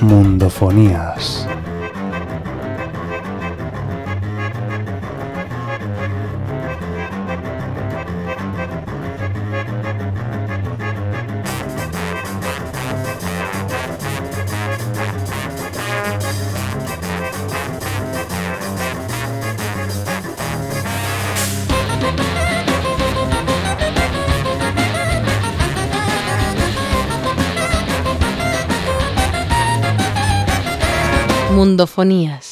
Mundofonías. Mundofonías.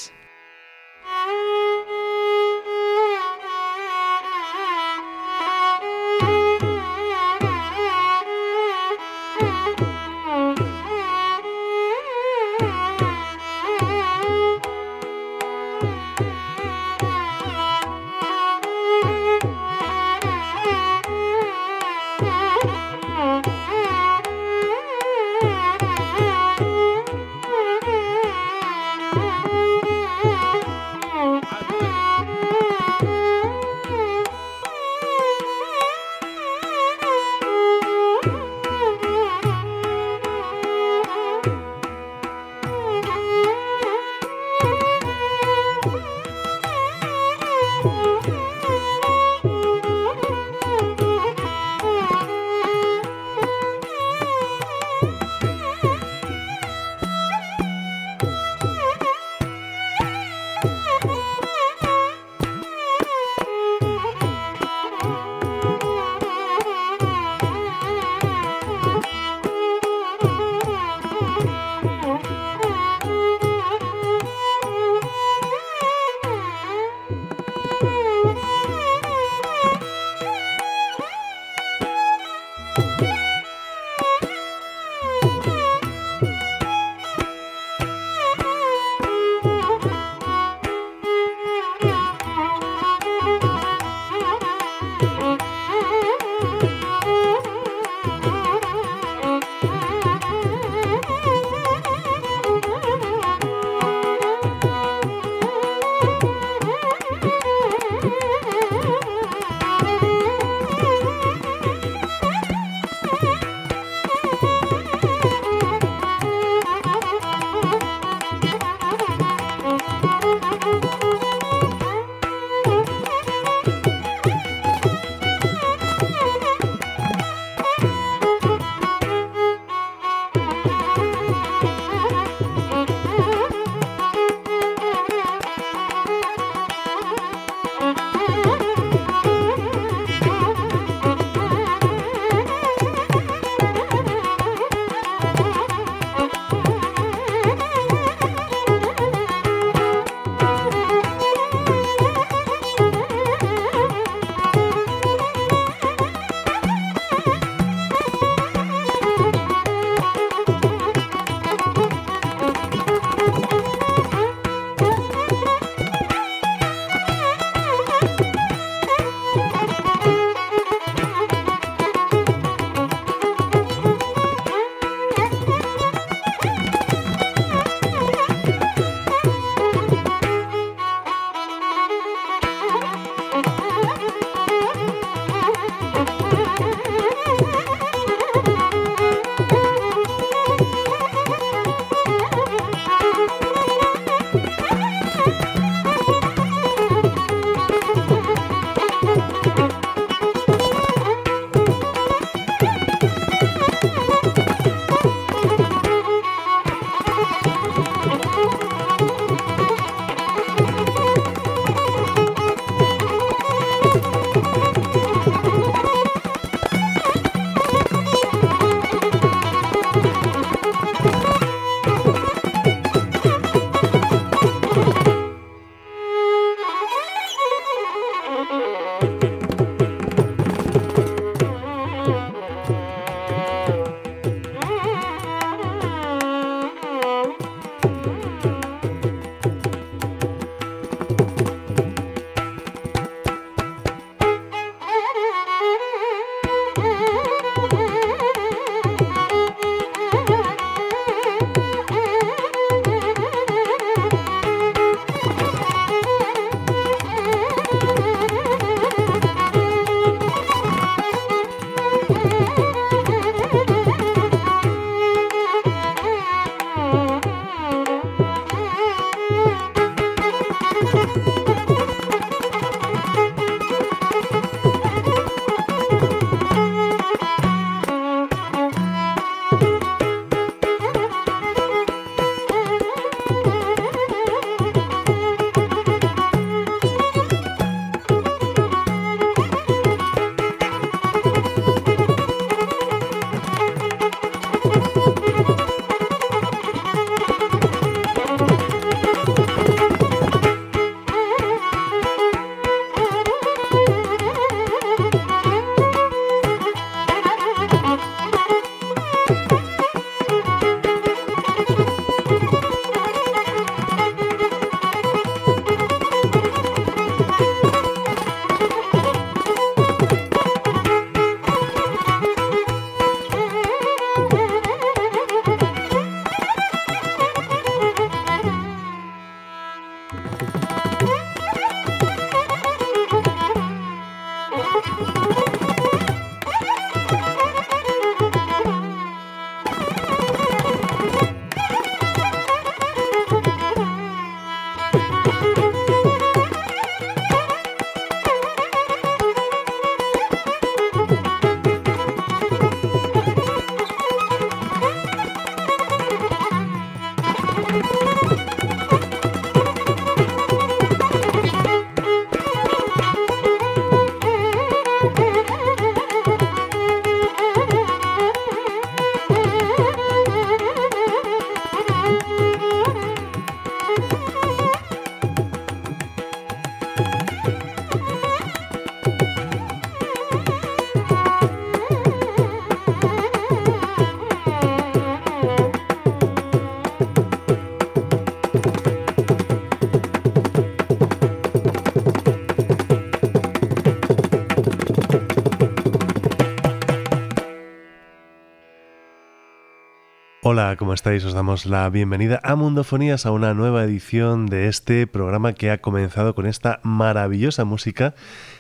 Hola, ¿cómo estáis? Os damos la bienvenida a Mundofonías, a una nueva edición de este programa que ha comenzado con esta maravillosa música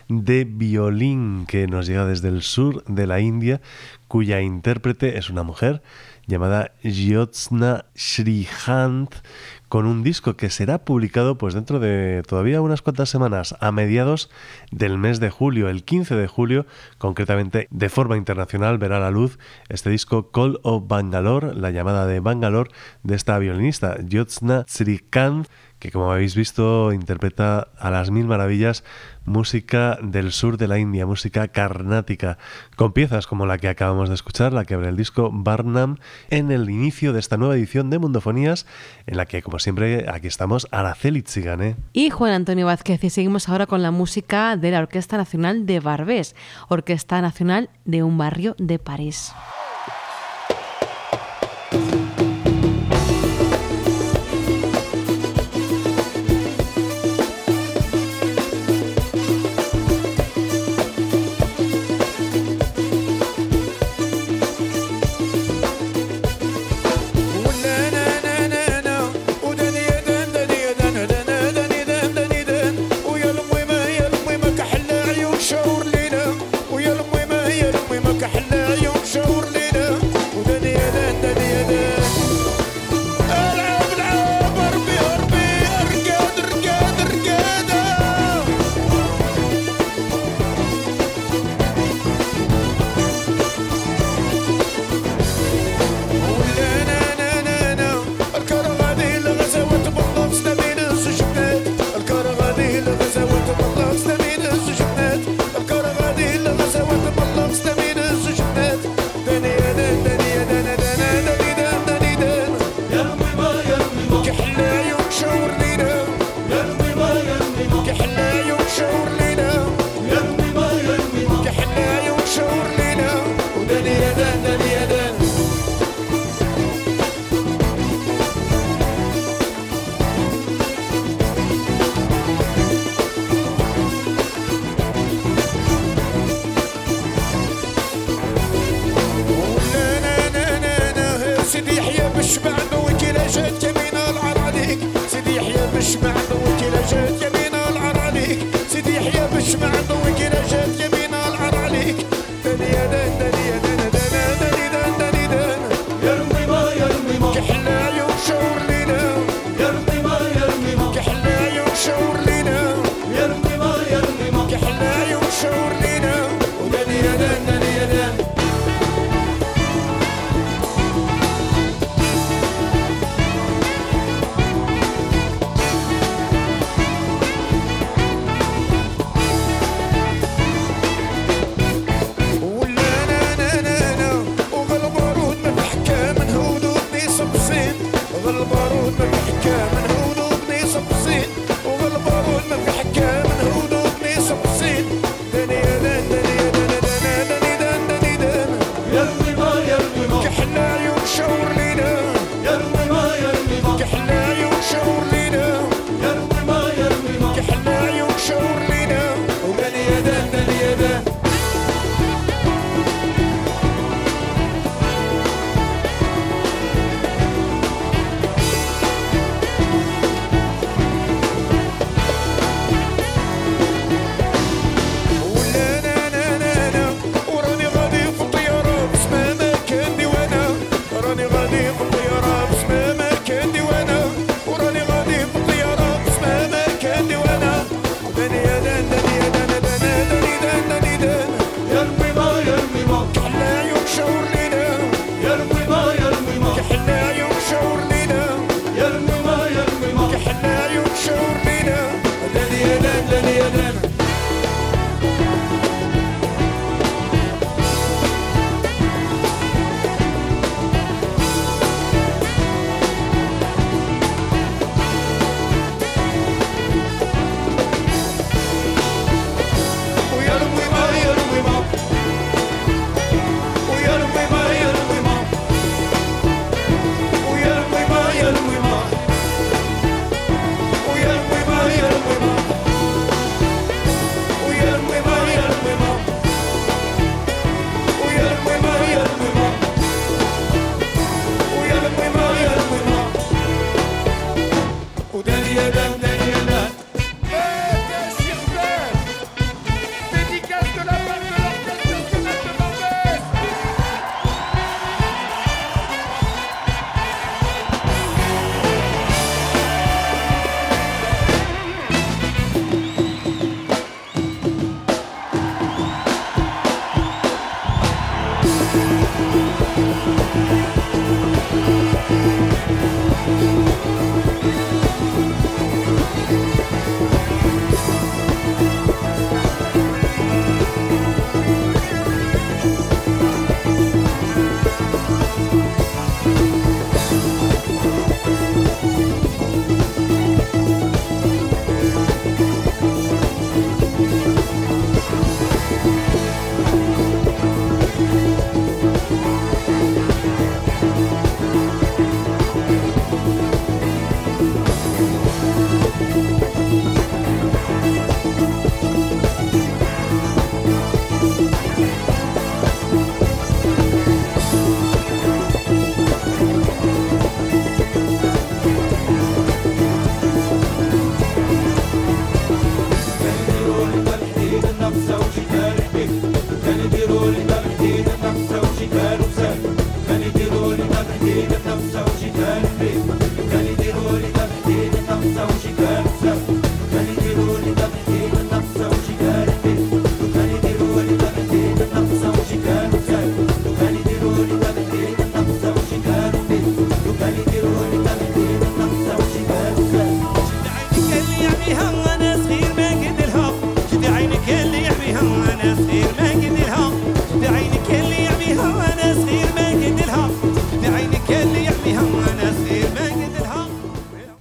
de violín que nos llega desde el sur de la India, cuya intérprete es una mujer llamada Jyotsna Srihant, con un disco que será publicado pues dentro de todavía unas cuantas semanas, a mediados del mes de julio, el 15 de julio, concretamente de forma internacional verá la luz este disco Call of Bangalore, la llamada de Bangalore de esta violinista Jyotsna Srikant que como habéis visto interpreta a las mil maravillas música del sur de la India, música carnática, con piezas como la que acabamos de escuchar, la que abre el disco Barnum, en el inicio de esta nueva edición de Mundofonías, en la que, como siempre, aquí estamos Araceli Tzigane. Y Juan Antonio Vázquez, y seguimos ahora con la música de la Orquesta Nacional de Barbés, Orquesta Nacional de un barrio de París.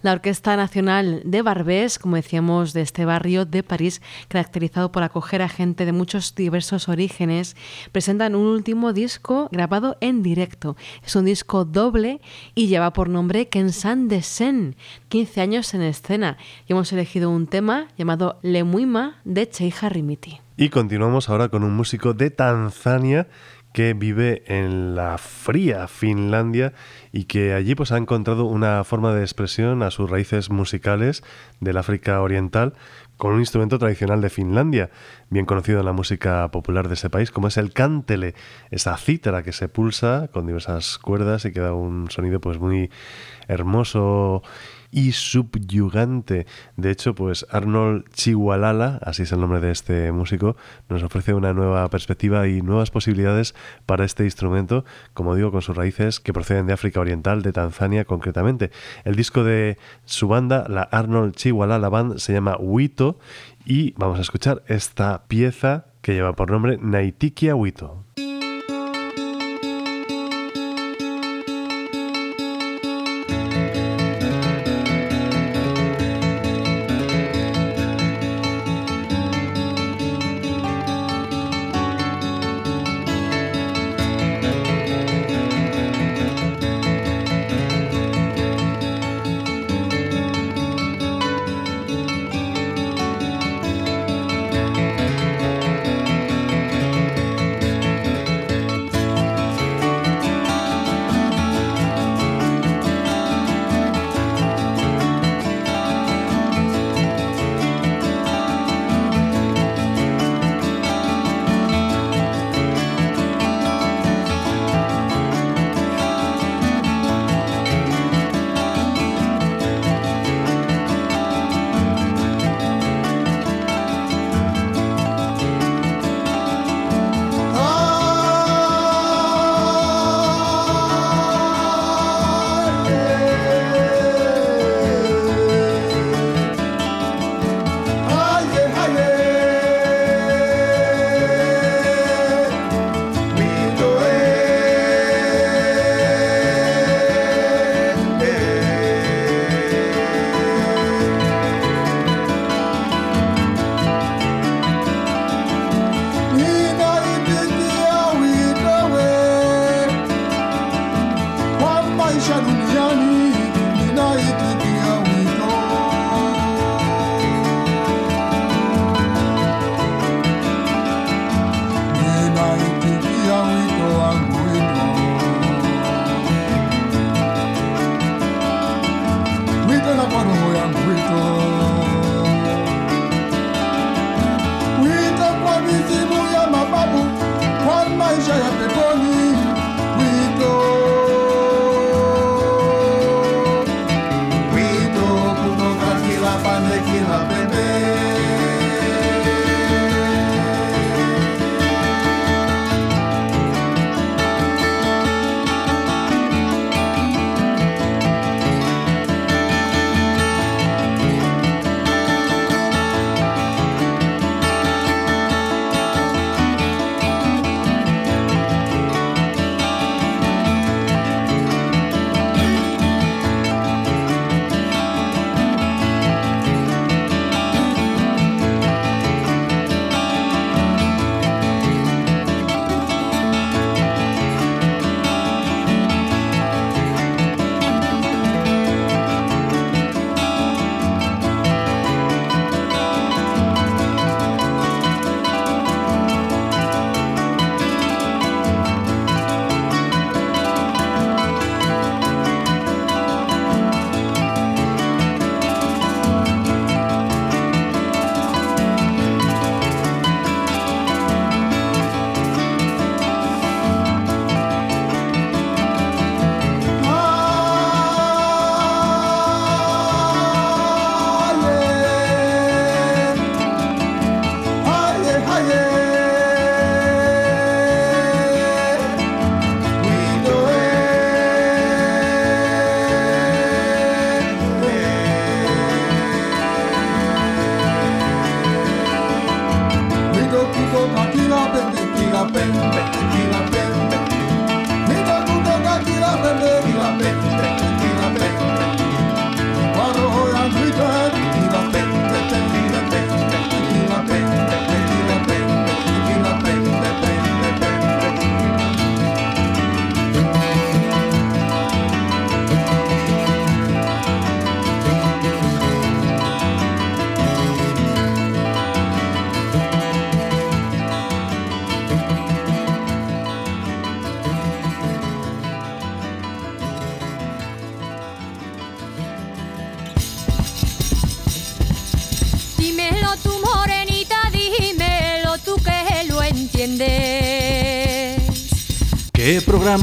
La Orquesta Nacional de Barbés, como decíamos, de este barrio de París, caracterizado por acoger a gente de muchos diversos orígenes, presentan un último disco grabado en directo. Es un disco doble y lleva por nombre Kensan de Sen, 15 años en escena. Y hemos elegido un tema llamado Le Muima de Cheija Rimiti. Y continuamos ahora con un músico de Tanzania que vive en la fría Finlandia y que allí pues ha encontrado una forma de expresión a sus raíces musicales del África Oriental con un instrumento tradicional de Finlandia, bien conocido en la música popular de ese país, como es el cántele, esa cítara que se pulsa con diversas cuerdas y que da un sonido pues muy hermoso y subyugante. De hecho, pues Arnold Chihualala, así es el nombre de este músico, nos ofrece una nueva perspectiva y nuevas posibilidades para este instrumento, como digo, con sus raíces que proceden de África Oriental, de Tanzania concretamente. El disco de su banda, la Arnold Chihualala Band, se llama Wito y vamos a escuchar esta pieza que lleva por nombre Naitikia Wito.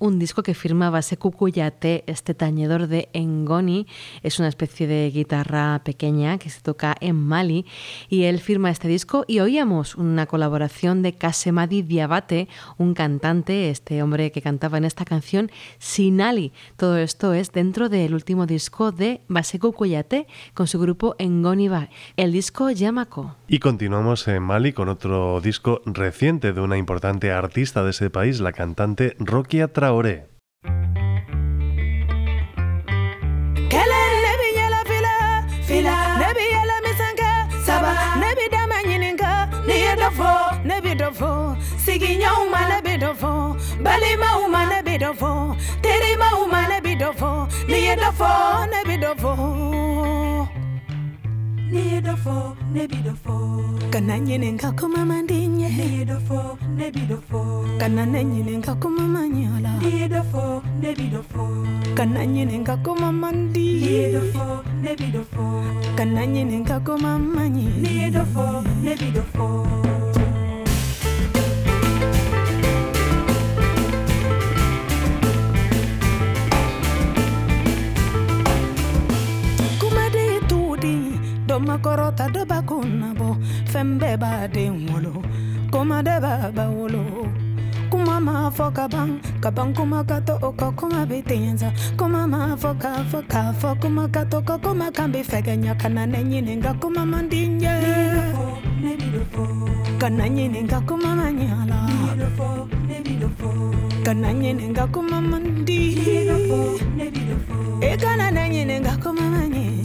un disco que firmaba Seku Kuyate, este tañedor de Es una especie de guitarra pequeña que se toca en Mali. Y él firma este disco y oíamos una colaboración de Kasemadi Diabate, un cantante, este hombre que cantaba en esta canción, Sinali. Todo esto es dentro del último disco de Baseku Kuyate con su grupo Ngoni Ba, el disco Yamako. Y continuamos en Mali con otro disco reciente de una importante artista de ese país, la cantante Rokia Traoré. bedovo, siginya umana bedovo, balima umana bedovo, terima umana bedovo, niedofo ne bedovo. Niedofo ne bidofo. Kana nyene ngako mama ndinye. Niedofo ne bidofo. Kana nyene ngako mama nyola. Niedofo ne bidofo. Kana nyene ngako mama ndi. Niedofo ne bidofo. Kana nyene ngako mama nyi. Niedofo ne bidofo. Kuma kɔrɔta dɔ b'a kun fɛn b'a den wolo kuma de b'a ba wolo. Kuma ma fɔ ka ban ka ban kuma ka to o kɔ kuma bɛ ten sa kuma ma fɔ k'a fɔ k'a fɔ kuma ka to kɔ kuma kan bɛ fɛ ka ɲa ka na ne ɲininka kuma man di n ye ka na kuma ma ɲa la ka na ɲininka kuma man di e kana ne ɲininka kuma ma ɲɛ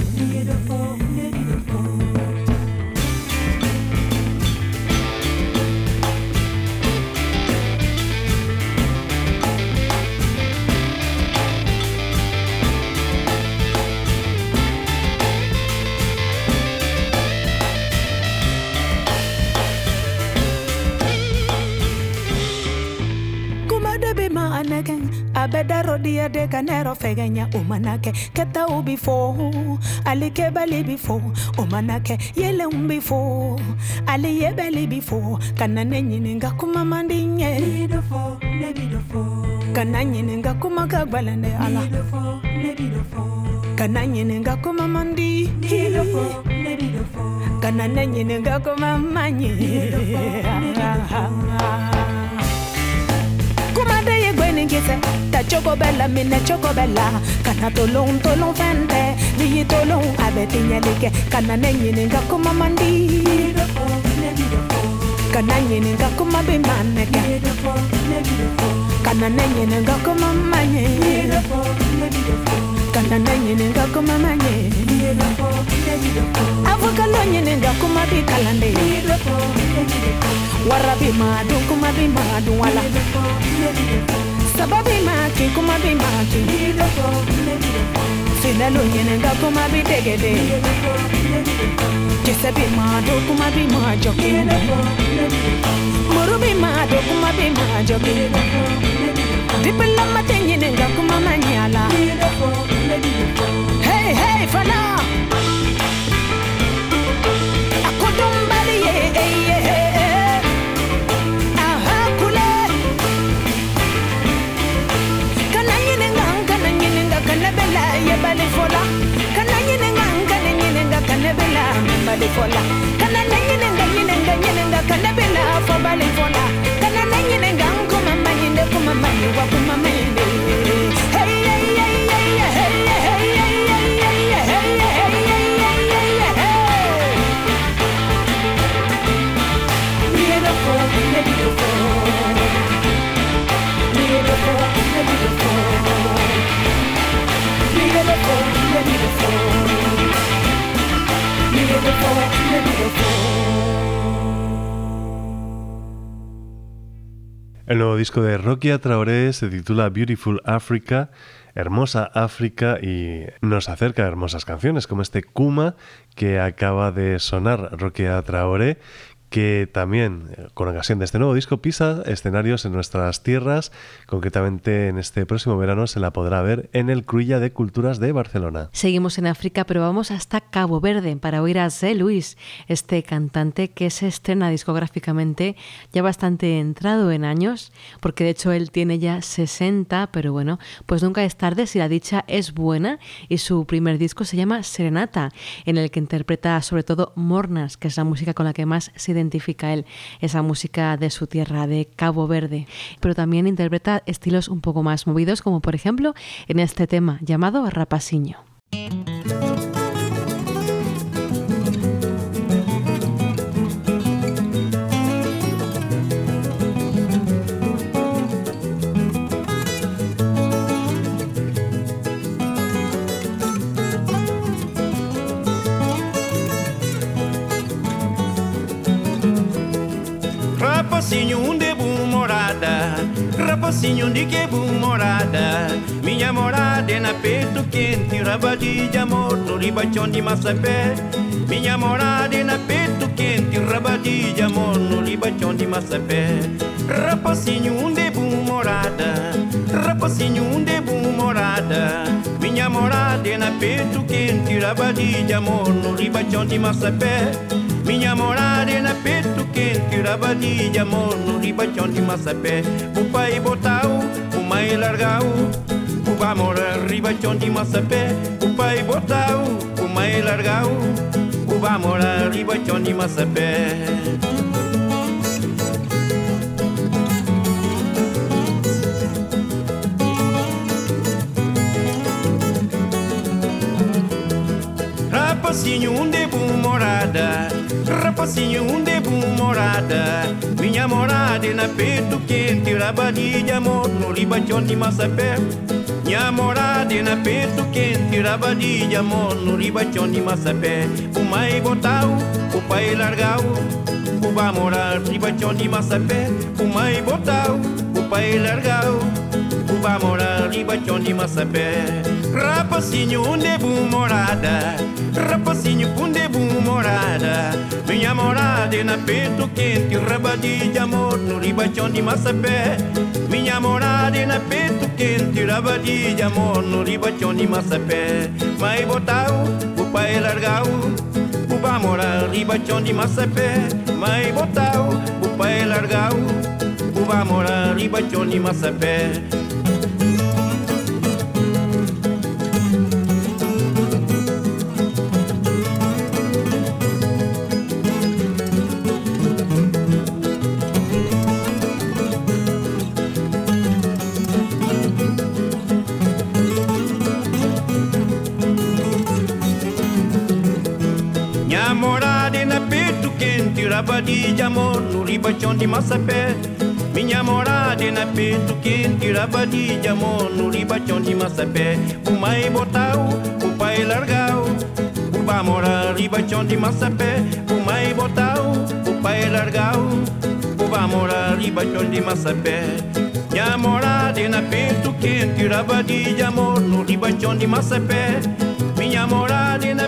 anegen abeda rodia de canero fegenya umanake. Keta ubifo alikebali before, umanake. Yele umbifo aliyebeli before, kana nenyininga kumama ndinye kana nyininga kumaka gbalende ala. Kana nyininga kumama ndi kana nenyininga kumama nyi meningise ta chocobella mina chocobella. Kana tolong tolong fente. Di tolong abetinya deke kana nenyine ngakuma mandi. Kana nyine ngakuma bimaneka kana nenyine ngakuma manye. Kana nenyine ngakuma manye. Avokalo nyine ngakuma bikalande. Warabi madu kuma bimadu wala sababima ke kuma bima ke filalo ɲɛnɛga kuma bi dɛgɛdɛ jɛsɛ bi ma do kuma bi ma jɔke muru bi ma do kuma bi ma jɔke dipilama tɛ ɲɛnɛga kuma ma ɲɛ a la hey hey fana. A kodɔnbali ye e ye bade fola kana nyine nga kana nyine nga kana bela bade fola kana nyine nga nyine nga nyine nga kana bela fo El nuevo disco de Rocky Traoré se titula Beautiful Africa, Hermosa África y nos acerca a hermosas canciones como este Kuma que acaba de sonar Rocky Traoré que también, eh, con ocasión de este nuevo disco, pisa escenarios en nuestras tierras. Concretamente, en este próximo verano se la podrá ver en el Cruilla de Culturas de Barcelona. Seguimos en África, pero vamos hasta Cabo Verde para oír a Zé Luis, este cantante que se estrena discográficamente ya bastante entrado en años, porque de hecho él tiene ya 60, pero bueno, pues nunca es tarde si la dicha es buena. Y su primer disco se llama Serenata, en el que interpreta sobre todo Mornas, que es la música con la que más se identifica él, esa música de su tierra, de Cabo Verde. Pero también interpreta estilos un poco más movidos, como por ejemplo en este tema llamado Rapasiño. Rapacinho, onde é boa morada? Rapacinho, onde que é boa morada? Minha morada é na peito quente, rabadi de amor no ribachão de Massapé. Minha morada é na peito quente, rabadi de amor no ribachão de Massapé. Rapacinho, onde é boa morada? Rapacinho, onde é boa morada? Minha morada é na peito quente, rabadi de amor no ribachão de Massapé. Minha morada é na peito quente, rabadilha, mono, ribachão de massapé. O pai botau, o e largau. Pupa mora, é ribachão de massapé. O pai botau, o e largau. Pupa mora, é ribachão de massapé. Rapazinho onde é vou morada Rapacinho, um debu morada Minha morada é na peito quente Rabadi de amor no ribachão de Massapé Minha morada é na peito quente Rabadi de amor no ribachão de Massapé O mai botau, o pai largau O ba morar ribachão de Massapé O mai botau, o pai largau O ba morar ribachão de Massapé Rapacinho, um debu morada? Rapacinho com debu morada? Minha morada é na peito quente Rabadi de amor no ribachão de Massapé. Minha morada é na peito quente Rabadi de amor no ribachão de Massapé. Mai botau, o pai largau O ba morar ribachão de Massapé. Mai botau, o pai largau O ba morar ribachão de Massapé quente, rabadi de amor no ribachão de Massapé. Minha morada é na peito quente, rabadi de amor no ribachão de Massapé. O mai botau, o pai largau, o ba morar ribachão de Massapé. O mai botau, o pai largau, o ba morar ribachão de Massapé. Minha morada é na peito quente, rabadi de amor no ribachão de Massapé. Minha morada é na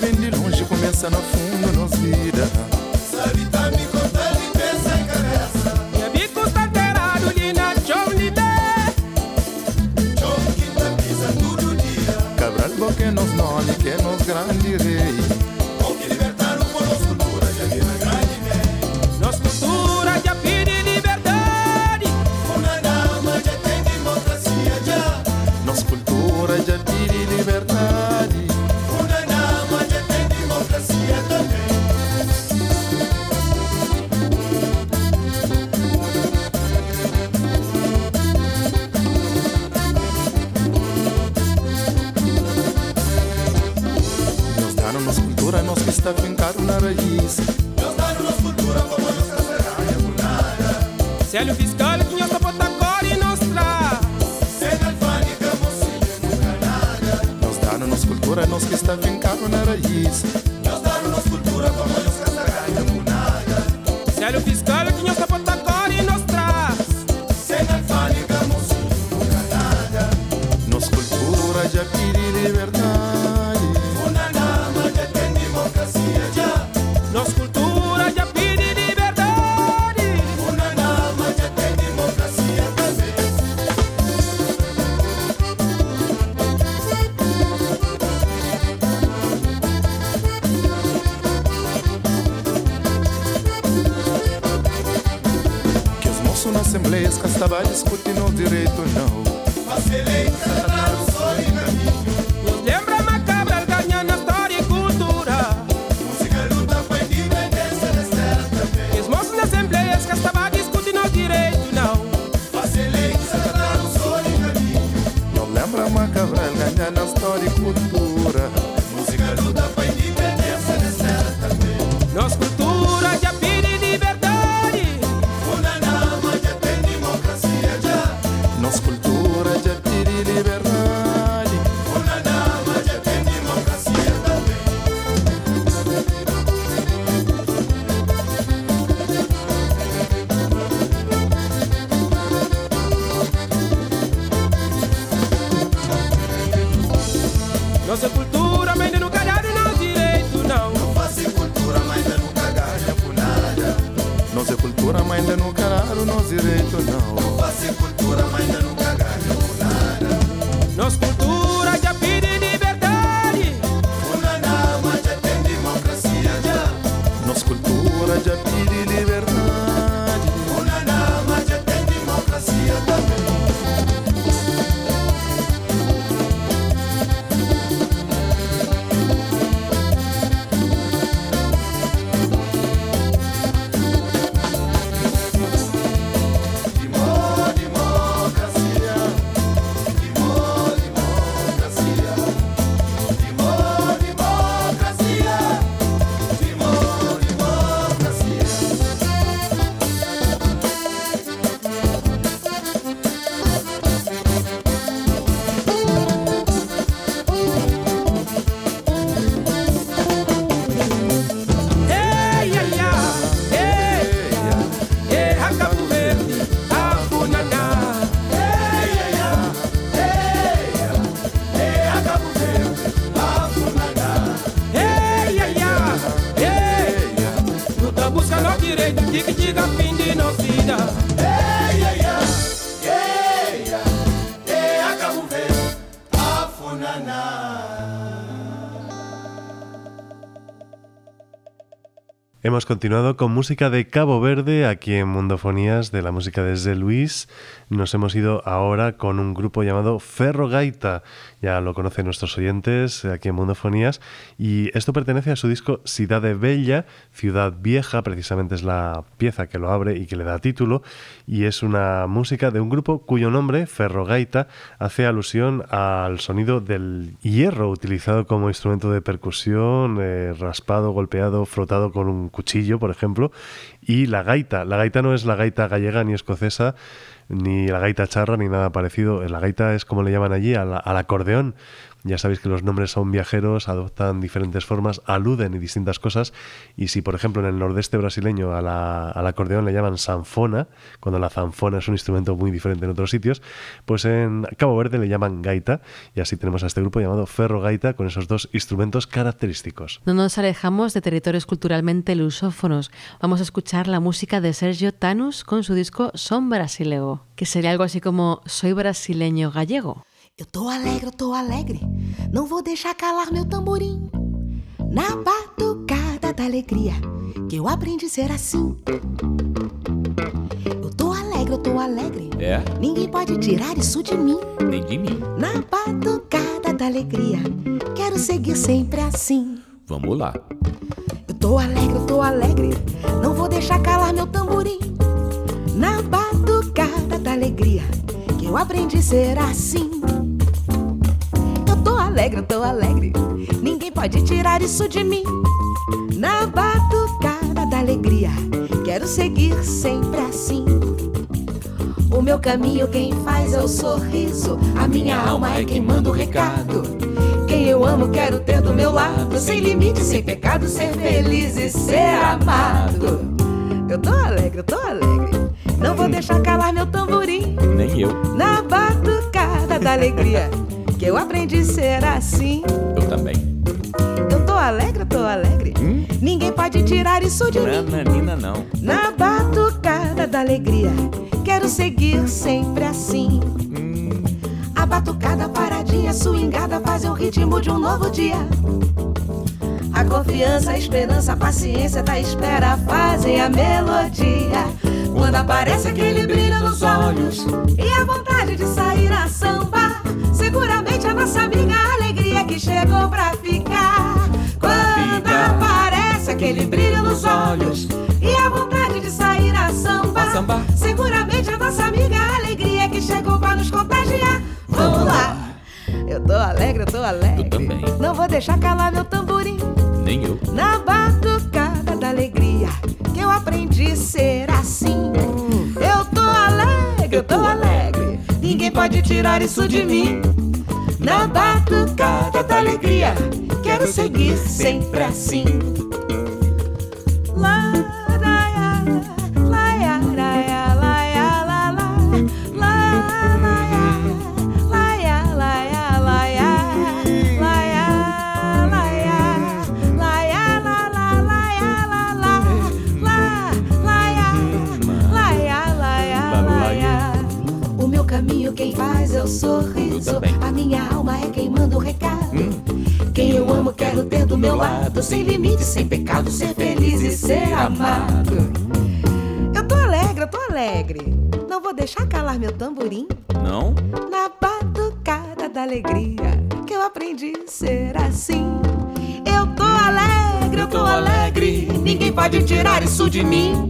vem de longe, começa no fundo, ganhando história e cultura. Hemos continuado con música de Cabo Verde aquí en Mundofonías de la música desde Luis. Nos hemos ido ahora con un grupo llamado Ferro Gaita. Ya lo conocen nuestros oyentes aquí en Mundofonías. Y esto pertenece a su disco Cidade Bella, Ciudad Vieja, precisamente es la pieza que lo abre y que le da título. Y es una música de un grupo cuyo nombre, Ferro Gaita, hace alusión al sonido del hierro utilizado como instrumento de percusión, eh, raspado, golpeado, frotado con un cuchillo, por ejemplo, y la gaita. La gaita no es la gaita gallega ni escocesa, ni la gaita charra, ni nada parecido. La gaita es como le llaman allí, al, al acordeón. Ya sabéis que los nombres son viajeros, adoptan diferentes formas, aluden y distintas cosas. Y si, por ejemplo, en el nordeste brasileño al acordeón le llaman sanfona, cuando la zanfona es un instrumento muy diferente en otros sitios, pues en Cabo Verde le llaman gaita. Y así tenemos a este grupo llamado Ferro Gaita con esos dos instrumentos característicos. No nos alejamos de territorios culturalmente lusófonos. Vamos a escuchar la música de Sergio Tanus con su disco Son Brasileo, que sería algo así como Soy brasileño gallego. Eu tô alegre, eu tô alegre. Não vou deixar calar meu tamborim. Na batucada da alegria, que eu aprendi a ser assim. Eu tô alegre, eu tô alegre. É, Ninguém pode tirar isso de mim. nem de mim. Na batucada da alegria, quero seguir sempre assim. Vamos lá. Eu tô alegre, eu tô alegre. Não vou deixar calar meu tamborim. Na batucada da alegria, que eu aprendi a ser assim. Alegre, eu tô alegre. Ninguém pode tirar isso de mim. Na batucada da alegria, quero seguir sempre assim. O meu caminho quem faz é o sorriso. A minha alma é quem manda o recado. Quem eu amo quero ter do meu lado. Sem limite, sem pecado, ser feliz e ser amado. Eu tô alegre, eu tô alegre. Não vou deixar calar meu tamborim Nem eu. na batucada da alegria. Que eu aprendi a ser assim. Eu também. Eu tô alegre, eu tô alegre. Ninguém pode tirar isso de mim. Nananina não. Na batucada da alegria, quero seguir sempre assim. A batucada paradinha, swingada, fazem o ritmo de um novo dia. A confiança, a esperança, a paciência da espera fazem a melodia. Quando aparece aquele brilho nos olhos e a vontade de sair a samba, seguramente a nossa amiga alegria que chegou pra ficar. Quando aparece aquele brilho nos olhos e a vontade de sair a samba, samba. seguramente a nossa amiga alegria que chegou pra nos contagiar. Vamos lá. Eu tô alegre, eu tô alegre. Eu também. Não vou deixar calar meu tamborim Nem eu. na batucada da alegria que eu aprendi a ser assim. Eu tô alegre, eu tô alegre. Ninguém pode tirar isso de mim. Na batucada da alegria, quero seguir sempre assim. Lá, lá, lá, lá, lá, lá, lá, lá, lá, lá, lá, do meu lado, sem limite, sem pecado, ser feliz e ser amado. Eu tô alegre, eu tô alegre. Não vou deixar calar meu tamborim Não? na batucada da alegria que eu aprendi a ser assim. Eu tô alegre, eu tô alegre, ninguém pode tirar isso de mim.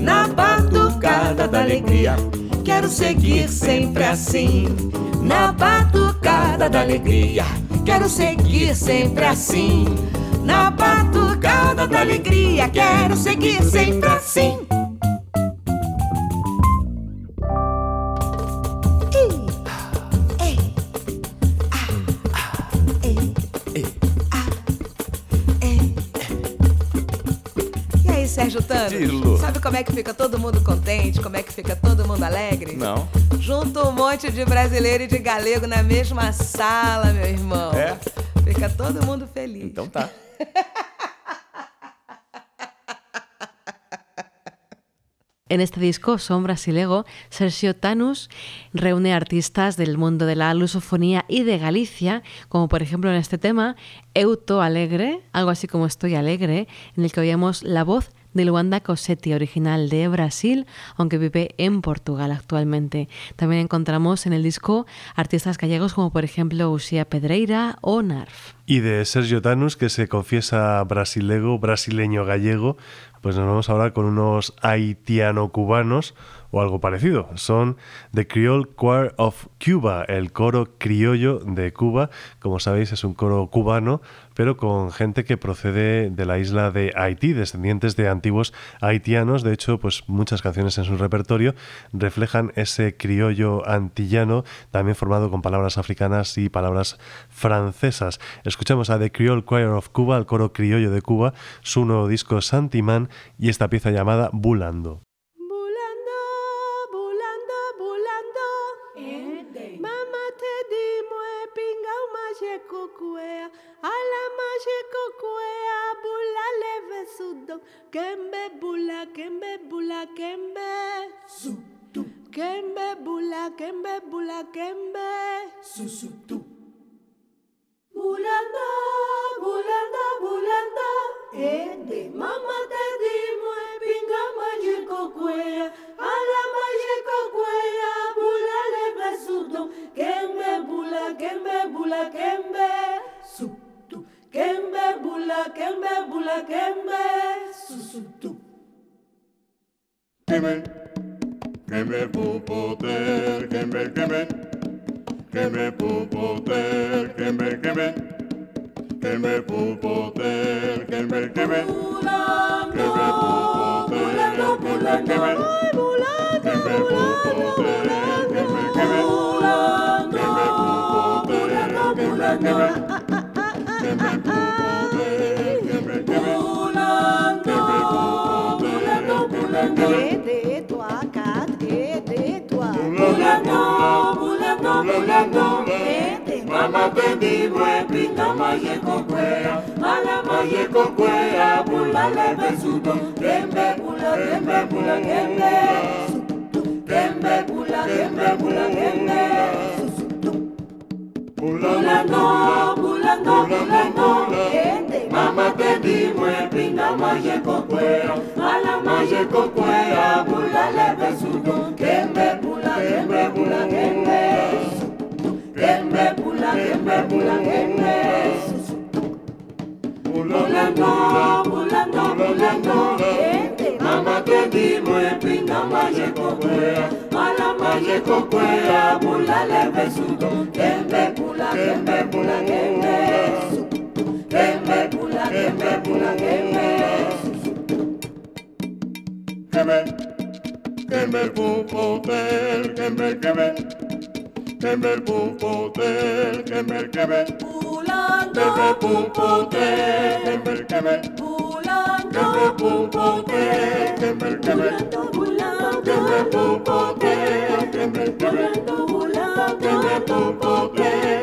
Na batucada da alegria, quero seguir sempre assim. Na batucada da alegria, quero seguir sempre assim. Na batucada da alegria, quero seguir sempre assim. Dilo. Sabe como é que fica todo mundo contente? Como é que fica todo mundo alegre? Não. Junto um monte de brasileiro e de galego na mesma sala, meu irmão. É? Fica todo mundo feliz. Então tá. En este disco, Son Brasilego, Sergio Tanus reúne artistas del mundo de la lusofonía y de Galicia, como por ejemplo en este tema, Euto Alegre, algo así como Estoy Alegre, en el que oíamos la voz de Luanda Cosetti, original de Brasil, aunque vive en Portugal actualmente. También encontramos en el disco artistas gallegos como por ejemplo Uxía Pedreira o Narf. Y de Sergio Tanus, que se confiesa brasilego, brasileño gallego, pues nos vamos ahora con unos haitiano-cubanos o algo parecido. Son The Creole Choir of Cuba, el coro criollo de Cuba. Como sabéis, es un coro cubano, pero con gente que procede de la isla de Haití, descendientes de antiguos haitianos. De hecho, pues muchas canciones en su repertorio reflejan ese criollo antillano, también formado con palabras africanas y palabras francesas. Escuchamos a The Creole Choir of Cuba, el coro criollo de Cuba, su nuevo disco Santimán y esta pieza llamada. Bulando, bula kembe bula kembe susutu. Bulanda bulanda bulanda. E de mama tadimwe pinga maje kokweya ala maje kokweya bulale besudo kembe bula kembe bula kembe sutu kembe bula kembe bula kembe susutu. Amen. Kembe popoter, kembe, kembe, kembe popoter, kembe, kembe, kembe popoter, kembe, kembe, kembe popoter, kembe, kembe, kembe popoter, kembe, kembe, kembe popoter, kembe, kembe, kembe popoter, kembe, kembe, kembe popoter, kembe, kembe. bulando, bulando, ete, mama tendi wepi, kama ye kokwea, malama ye kokwea, bulale bezudo, tembe bula, tembe bula, tembe, tembe bula, tembe bula, tembe, bulando, bulando, bulando, ete, mama tendi wepi, kama ye kokwea, malama ye kokwea, bulale bezudo, tembe pula, kembe pula, pula, pula, pula pula, pula, pula, pula, Kembe pum potel Kembe kembe Kembe pum potel Kembe kembe Kembe pum potel Kembe kembe Kembe pum potel Kembe kembe Kembe pum potel Kembe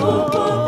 oh, oh. oh.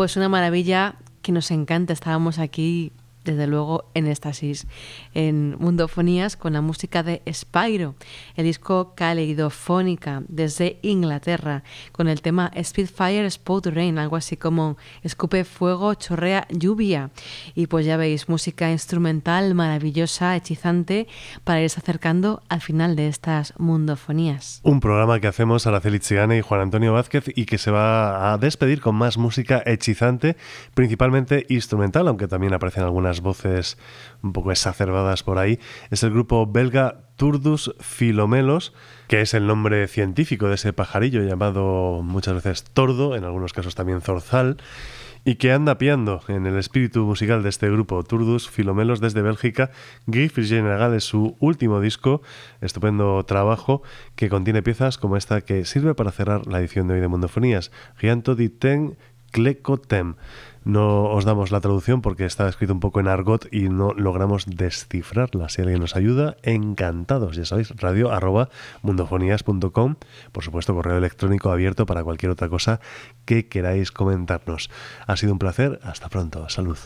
Pues una maravilla que nos encanta. Estábamos aquí desde luego en éxtasis en Mundofonías con la música de Spyro, el disco Caleidofónica desde Inglaterra, con el tema Spitfire Spout Rain, algo así como escupe fuego, chorrea lluvia. Y pues ya veis, música instrumental maravillosa, hechizante, para irse acercando al final de estas Mundofonías. Un programa que hacemos Araceli Chigane y Juan Antonio Vázquez y que se va a despedir con más música hechizante, principalmente instrumental, aunque también aparecen algunas voces un poco exacerbadas por ahí, es el grupo belga Turdus Filomelos, que es el nombre científico de ese pajarillo llamado muchas veces tordo, en algunos casos también zorzal, y que anda piando en el espíritu musical de este grupo, Turdus Filomelos desde Bélgica. Griff General es su último disco, estupendo trabajo que contiene piezas como esta que sirve para cerrar la edición de hoy de Mundofonías, Gianto di Ten Clecotem. No os damos la traducción porque está escrito un poco en argot y no logramos descifrarla. Si alguien nos ayuda, encantados. Ya sabéis, radio arroba mundofonías.com. Por supuesto, correo electrónico abierto para cualquier otra cosa que queráis comentarnos. Ha sido un placer. Hasta pronto. Salud.